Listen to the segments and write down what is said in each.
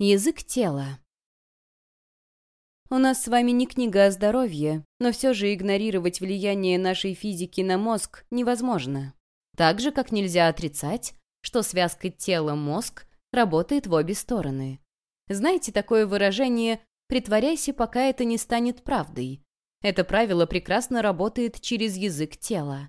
Язык тела. У нас с вами не книга о здоровье, но все же игнорировать влияние нашей физики на мозг невозможно. Так же, как нельзя отрицать, что связка тела-мозг работает в обе стороны. Знаете такое выражение «притворяйся, пока это не станет правдой». Это правило прекрасно работает через язык тела.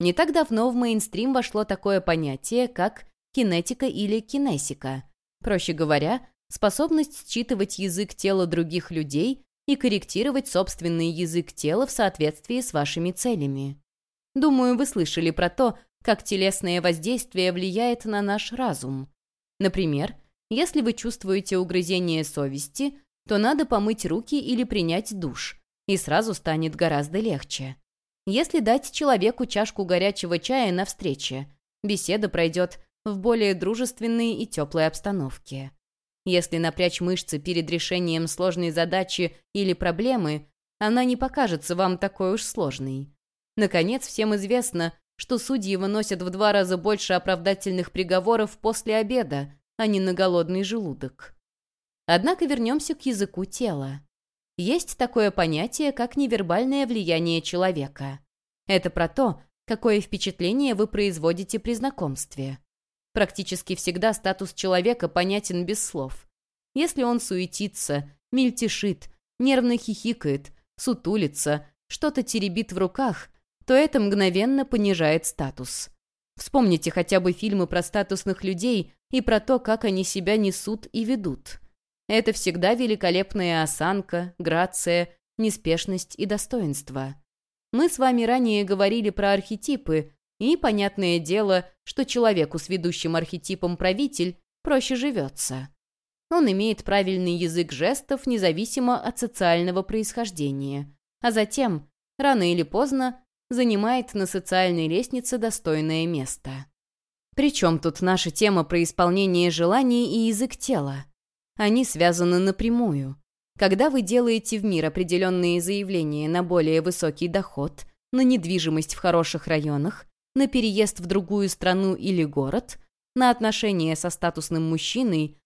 Не так давно в мейнстрим вошло такое понятие, как кинетика или кинесика. Проще говоря, способность считывать язык тела других людей и корректировать собственный язык тела в соответствии с вашими целями. Думаю, вы слышали про то, как телесное воздействие влияет на наш разум. Например, если вы чувствуете угрызение совести, то надо помыть руки или принять душ, и сразу станет гораздо легче. Если дать человеку чашку горячего чая на встрече, беседа пройдет в более дружественной и теплой обстановке. Если напрячь мышцы перед решением сложной задачи или проблемы, она не покажется вам такой уж сложной. Наконец, всем известно, что судьи выносят в два раза больше оправдательных приговоров после обеда, а не на голодный желудок. Однако вернемся к языку тела. Есть такое понятие, как невербальное влияние человека. Это про то, какое впечатление вы производите при знакомстве. Практически всегда статус человека понятен без слов. Если он суетится, мельтешит, нервно хихикает, сутулится, что-то теребит в руках, то это мгновенно понижает статус. Вспомните хотя бы фильмы про статусных людей и про то, как они себя несут и ведут. Это всегда великолепная осанка, грация, неспешность и достоинство. Мы с вами ранее говорили про архетипы, и понятное дело, что человеку с ведущим архетипом правитель проще живется. Он имеет правильный язык жестов независимо от социального происхождения, а затем, рано или поздно, занимает на социальной лестнице достойное место. Причем тут наша тема про исполнение желаний и язык тела? Они связаны напрямую. Когда вы делаете в мир определенные заявления на более высокий доход, на недвижимость в хороших районах, на переезд в другую страну или город, на отношения со статусным мужчиной,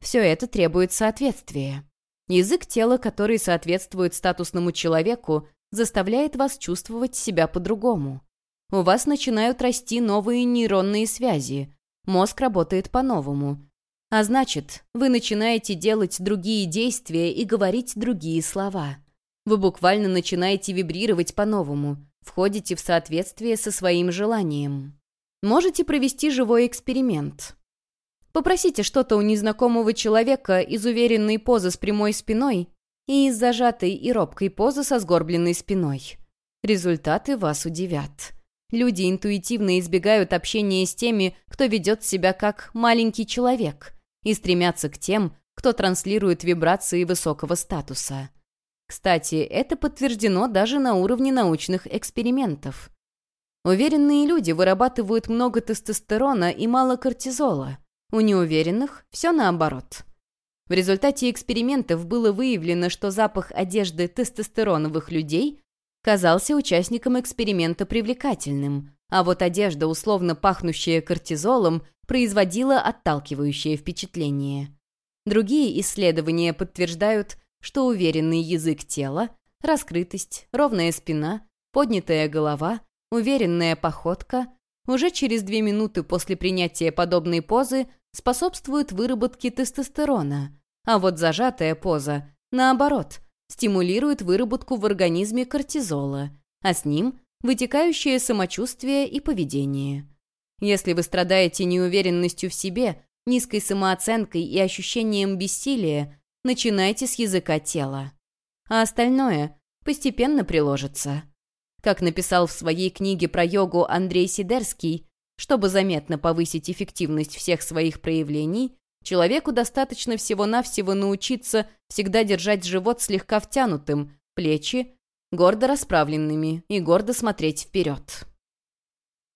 все это требует соответствия. Язык тела, который соответствует статусному человеку, заставляет вас чувствовать себя по-другому. У вас начинают расти новые нейронные связи, мозг работает по-новому. А значит, вы начинаете делать другие действия и говорить другие слова. Вы буквально начинаете вибрировать по-новому, входите в соответствие со своим желанием. Можете провести живой эксперимент. Попросите что-то у незнакомого человека из уверенной позы с прямой спиной и из зажатой и робкой позы со сгорбленной спиной. Результаты вас удивят. Люди интуитивно избегают общения с теми, кто ведет себя как маленький человек, и стремятся к тем, кто транслирует вибрации высокого статуса. Кстати, это подтверждено даже на уровне научных экспериментов. Уверенные люди вырабатывают много тестостерона и мало кортизола. У неуверенных все наоборот. В результате экспериментов было выявлено, что запах одежды тестостероновых людей казался участникам эксперимента привлекательным, а вот одежда, условно пахнущая кортизолом, производила отталкивающее впечатление. Другие исследования подтверждают, что уверенный язык тела, раскрытость, ровная спина, поднятая голова, уверенная походка уже через две минуты после принятия подобной позы способствуют выработке тестостерона, а вот зажатая поза, наоборот, стимулирует выработку в организме кортизола, а с ним вытекающее самочувствие и поведение. Если вы страдаете неуверенностью в себе, низкой самооценкой и ощущением бессилия, начинайте с языка тела. А остальное постепенно приложится. Как написал в своей книге про йогу Андрей Сидерский, чтобы заметно повысить эффективность всех своих проявлений, человеку достаточно всего-навсего научиться всегда держать живот слегка втянутым, плечи гордо расправленными и гордо смотреть вперед.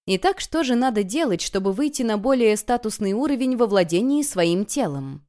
Итак, что же надо делать, чтобы выйти на более статусный уровень во владении своим телом?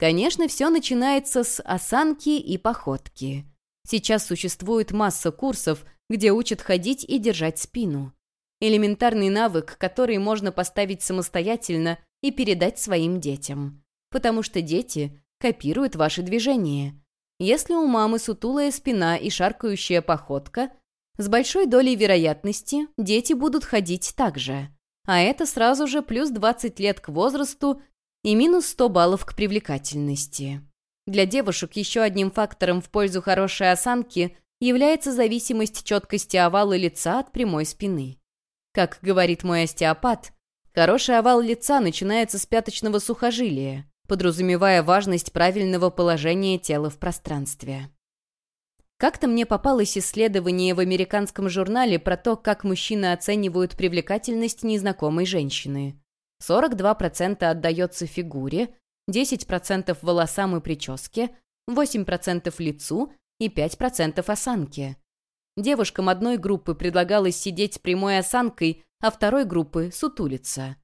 Конечно, все начинается с осанки и походки. Сейчас существует масса курсов, где учат ходить и держать спину. Элементарный навык, который можно поставить самостоятельно и передать своим детям. Потому что дети копируют ваши движения. Если у мамы сутулая спина и шаркающая походка, с большой долей вероятности дети будут ходить так же. А это сразу же плюс 20 лет к возрасту и минус 100 баллов к привлекательности. Для девушек еще одним фактором в пользу хорошей осанки является зависимость четкости овала лица от прямой спины. Как говорит мой остеопат, хороший овал лица начинается с пяточного сухожилия, подразумевая важность правильного положения тела в пространстве. Как-то мне попалось исследование в американском журнале про то, как мужчины оценивают привлекательность незнакомой женщины. 42% отдается фигуре, 10% волосам и прическе, 8% лицу и 5% осанке. Девушкам одной группы предлагалось сидеть с прямой осанкой, а второй группы — сутулиться.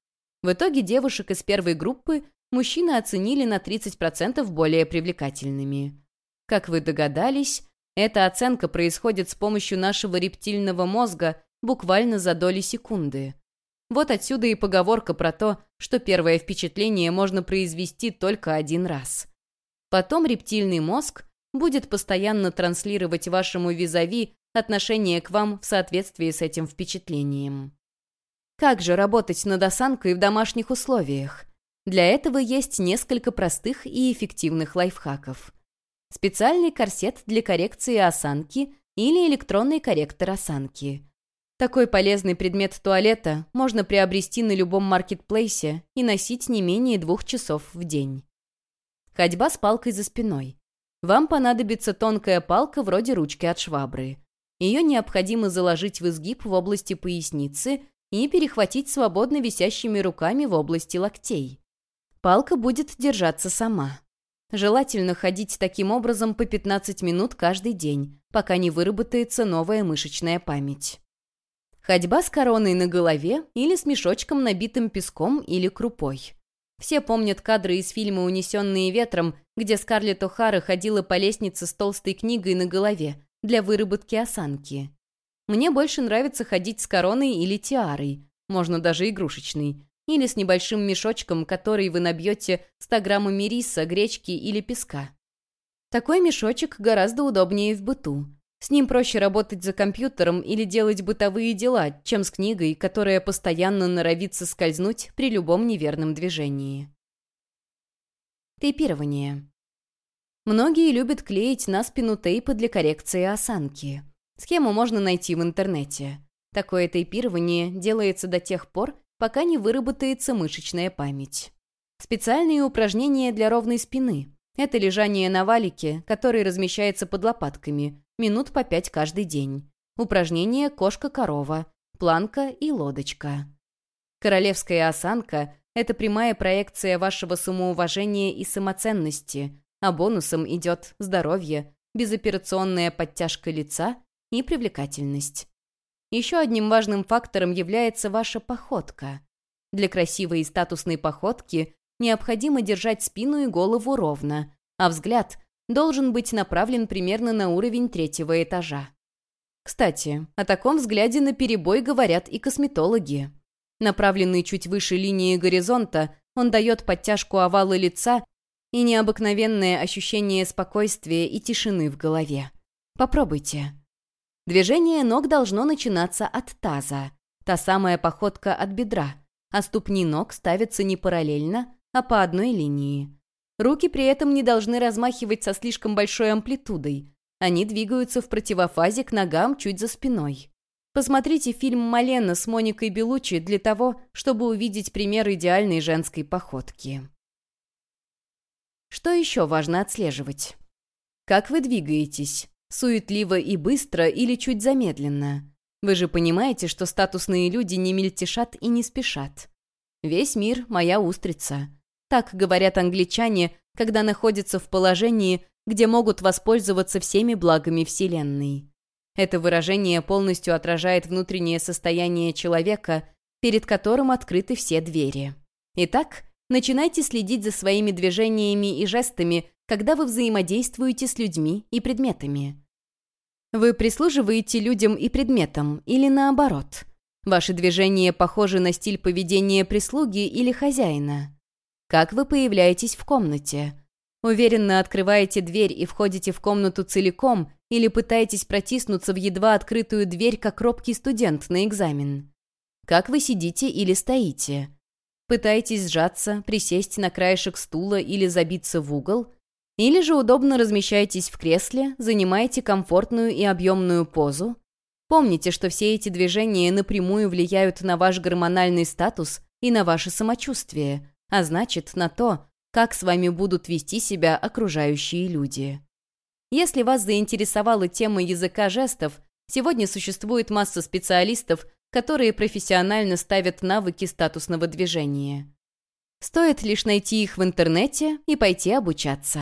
В итоге девушек из первой группы мужчины оценили на 30% более привлекательными. Как вы догадались, эта оценка происходит с помощью нашего рептильного мозга буквально за доли секунды. Вот отсюда и поговорка про то, что первое впечатление можно произвести только один раз. Потом рептильный мозг будет постоянно транслировать вашему визави отношение к вам в соответствии с этим впечатлением. Как же работать над осанкой в домашних условиях? Для этого есть несколько простых и эффективных лайфхаков. Специальный корсет для коррекции осанки или электронный корректор осанки. Такой полезный предмет туалета можно приобрести на любом маркетплейсе и носить не менее двух часов в день. Ходьба с палкой за спиной. Вам понадобится тонкая палка вроде ручки от швабры. Ее необходимо заложить в изгиб в области поясницы и перехватить свободно висящими руками в области локтей. Палка будет держаться сама. Желательно ходить таким образом по 15 минут каждый день, пока не выработается новая мышечная память. Ходьба с короной на голове или с мешочком, набитым песком или крупой. Все помнят кадры из фильма «Унесенные ветром», где Скарлетт О'Хара ходила по лестнице с толстой книгой на голове для выработки осанки. Мне больше нравится ходить с короной или тиарой, можно даже игрушечной, или с небольшим мешочком, который вы набьете 100 граммами риса, гречки или песка. Такой мешочек гораздо удобнее в быту. С ним проще работать за компьютером или делать бытовые дела, чем с книгой, которая постоянно норовит соскользнуть при любом неверном движении. Тейпирование. Многие любят клеить на спину тейпы для коррекции осанки. Схему можно найти в интернете. Такое тейпирование делается до тех пор, пока не выработается мышечная память. Специальные упражнения для ровной спины. Это лежание на валике, который размещается под лопатками, минут по пять каждый день. Упражнения «Кошка-корова», «Планка» и «Лодочка». Королевская осанка – это прямая проекция вашего самоуважения и самоценности, а бонусом идет здоровье, безоперационная подтяжка лица и привлекательность. Еще одним важным фактором является ваша походка. Для красивой и статусной походки необходимо держать спину и голову ровно, а взгляд должен быть направлен примерно на уровень третьего этажа. Кстати, о таком взгляде на перебой говорят и косметологи. Направленный чуть выше линии горизонта, он дает подтяжку овала лица и необыкновенное ощущение спокойствия и тишины в голове. Попробуйте. Движение ног должно начинаться от таза, та самая походка от бедра, а ступни ног ставятся не параллельно, а по одной линии. Руки при этом не должны размахивать со слишком большой амплитудой. Они двигаются в противофазе к ногам чуть за спиной. Посмотрите фильм «Малена» с Моникой Белучи для того, чтобы увидеть пример идеальной женской походки. Что еще важно отслеживать? Как вы двигаетесь? Суетливо и быстро или чуть замедленно? Вы же понимаете, что статусные люди не мельтешат и не спешат. Весь мир — моя устрица. Так говорят англичане, когда находятся в положении, где могут воспользоваться всеми благами Вселенной. Это выражение полностью отражает внутреннее состояние человека, перед которым открыты все двери. Итак, начинайте следить за своими движениями и жестами, когда вы взаимодействуете с людьми и предметами. Вы прислуживаете людям и предметам, или наоборот. Ваши движения похожи на стиль поведения прислуги или хозяина. Как вы появляетесь в комнате? Уверенно открываете дверь и входите в комнату целиком или пытаетесь протиснуться в едва открытую дверь, как робкий студент на экзамен? Как вы сидите или стоите? Пытаетесь сжаться, присесть на краешек стула или забиться в угол? Или же удобно размещаетесь в кресле, занимаете комфортную и объемную позу? Помните, что все эти движения напрямую влияют на ваш гормональный статус и на ваше самочувствие, а значит, на то, как с вами будут вести себя окружающие люди. Если вас заинтересовала тема языка жестов, сегодня существует масса специалистов, которые профессионально ставят навыки статусного движения. Стоит лишь найти их в интернете и пойти обучаться.